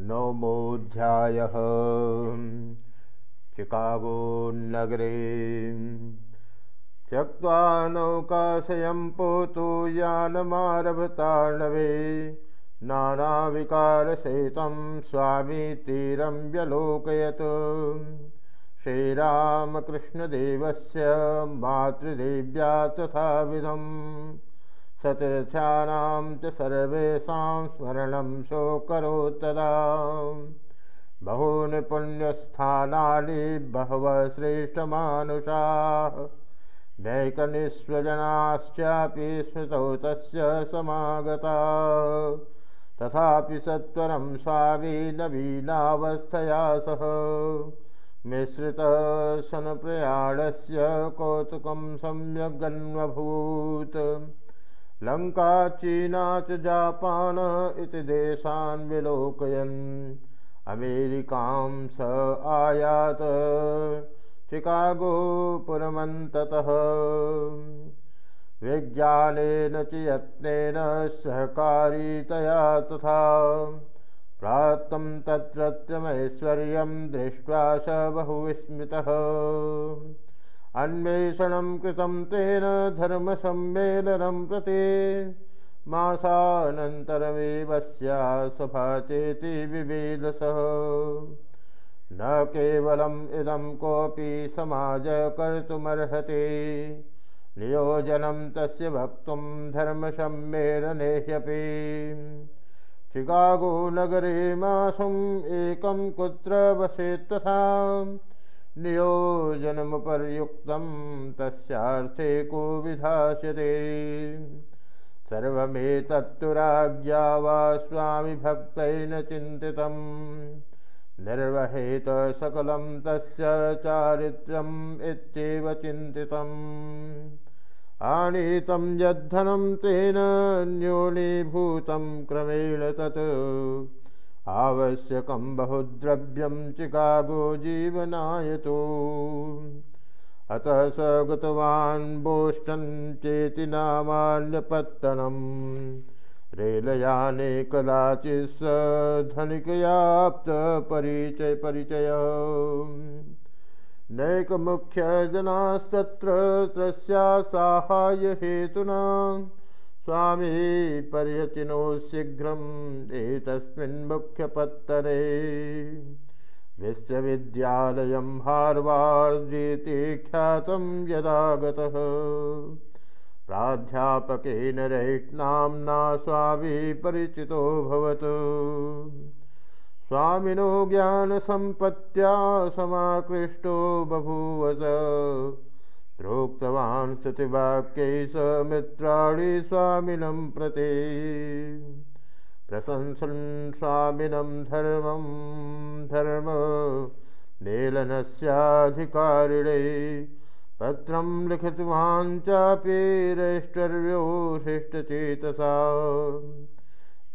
नवमोऽध्यायः। चिकागोन्नगरे। त्यक्त्वा नौकाशयं पोतो यानमारभतार्णवे नानाविकारसहितं स्वामी तीरं व्यलोकयत् श्रीरामकृष्णदेवस्य मातृदेव्या तथाविधम् सतीर्थ्यानां च सर्वेषां स्मरणं शोकरोत्तदा। बहूनि पुण्यस्थानानि बहवः श्रेष्ठमानुषाः। नैकनिस्वजनाश्चापि स्मृतौ तस्य समागता। तथापि सत्वरं स्वामी नवीनावस्थया सह। मिश्रितशनप्रयाणस्य कौतुकं सम्यगन्वभूत् लङ्का चीना च जापान इति देशान् विलोकयन्। अमेरिकां स आयात। चिकागोपुरमन्ततः विज्ञानेन च यत्नेन सहकारीतया तथा। प्राप्तं तत्रत्यमैश्वर्यं दृष्ट्वा स बहुविस्मितः अन्वेषणं कृतं तेन धर्मसम्मेलनं प्रति मासानन्तरमेव सभा चेति विवेदसः। न केवलम् इदं कोऽपि समाज कर्तुमर्हति नियोजनं तस्य वक्तुं धर्मसम्मेलने ह्यपि। चिकागोनगरे मासम् एकं कुत्र वसेत्तथा नियोजनमुपर्युक्तं तस्यार्थे को विधास्यते सर्वमेतत्तु राज्ञा वा स्वामिभक्तेन चिन्तितं निर्वहेत सकलं तस्य चारित्र्यम् इत्येव चिन्तितम्। आनीतं यद्धनं तेन न्यूनीभूतं क्रमेण तत् आवश्यकं बहुद्रव्यं चिकागो जीवनाय तु अतः स गतवान् बोस्टन् चेति नामान्यपत्तनं रेलयाने कदाचित् स धनिकयाप्तपरिचयपरिचय। नैकमुख्यजनास्तत्र तस्या साहाय्यहेतुना स्वामी पर्यचिनो शीघ्रम् एतस्मिन् मुख्यपत्तने। विश्वविद्यालयं हार्वार्ड् ख्यातं यदा गतः प्राध्यापकेन रैट्नाम्ना स्वामी परिचितो भवतु। स्वामिनो ज्ञानसम्पत्त्या समाकृष्टो बभूवस प्रोक्तवान् स्तुतिवाक्यै स मित्राणि स्वामिनं प्रति। प्रशंसन् स्वामिनं धर्मं धर्म मेलनस्याधिकारिणे। पत्रं लिखितवान् चापि रैष्टर्यो शिष्टचेतसा।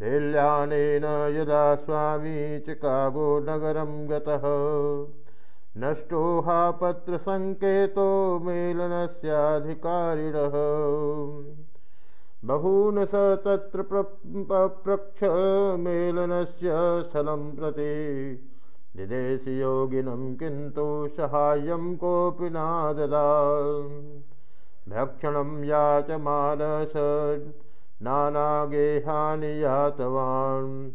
रेल्यानेन यदा स्वामी चिकागोनगरं गतः नष्टोहापत्रसङ्केतो मेलनस्याधिकारिणः। बहून् स तत्र पप्रक्ष मेलनस्य स्थलं प्रति। विदेशियोगिनं किन्तु साहाय्यं कोऽपि नाददा भक्षणं याचमानस नानागेहानि यातवान्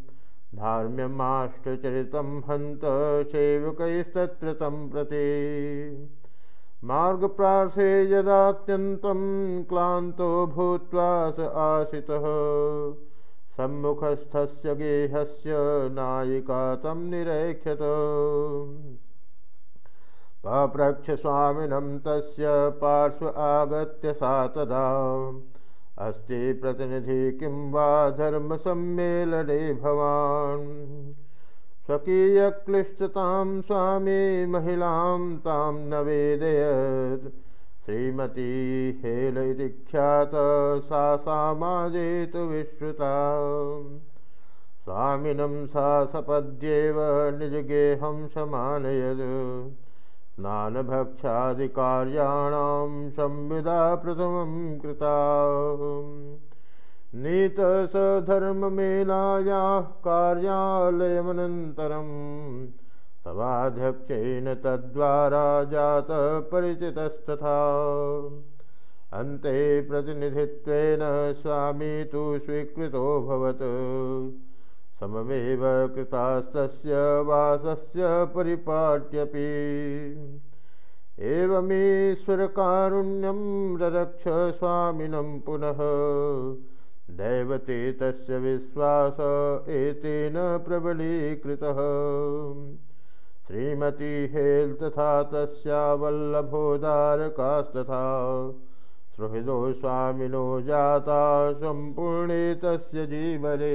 धार्म्यमाष्टचरितं हन्त सेवकैस्तत्र तं प्रति। मार्गप्रार्थे यदात्यन्तं क्लान्तो भूत्वा स आशितः सम्मुखस्थस्य गेहस्य नायिका तं निरैक्षत पप्रक्षस्वामिनं तस्य पार्श्व आगत्य सा तदा अस्ति प्रतिनिधि किं वा धर्मसम्मेलने भवान्? स्वकीयक्लिष्टतां स्वामी महिलां तां न वेदयत्। श्रीमती हेल इति ख्यात सा सामाजे तु विश्रुता। स्वामिनं सा सपद्येव निजगेहं समानयत् स्नानभक्षादिकार्याणां संविदा प्रथमं कृता। नीतसधर्ममेलायाः कार्यालयमनन्तरम् सभाध्यक्षेण तद्वारा जातः परिचितस्तथा। अन्ते प्रतिनिधित्वेन स्वामी तु स्वीकृतोऽभवत् सममेव कृतास्तस्य वासस्य परिपाट्यपि। एवमीश्वरकारुण्यं ररक्ष स्वामिनं पुनः। दैवते तस्य विश्वास एतेन प्रबलीकृतः। श्रीमती हेल् तथा तस्या वल्लभोदारकास्तथा सुहृदो स्वामिनो जाता सम्पूर्णे तस्य जीवने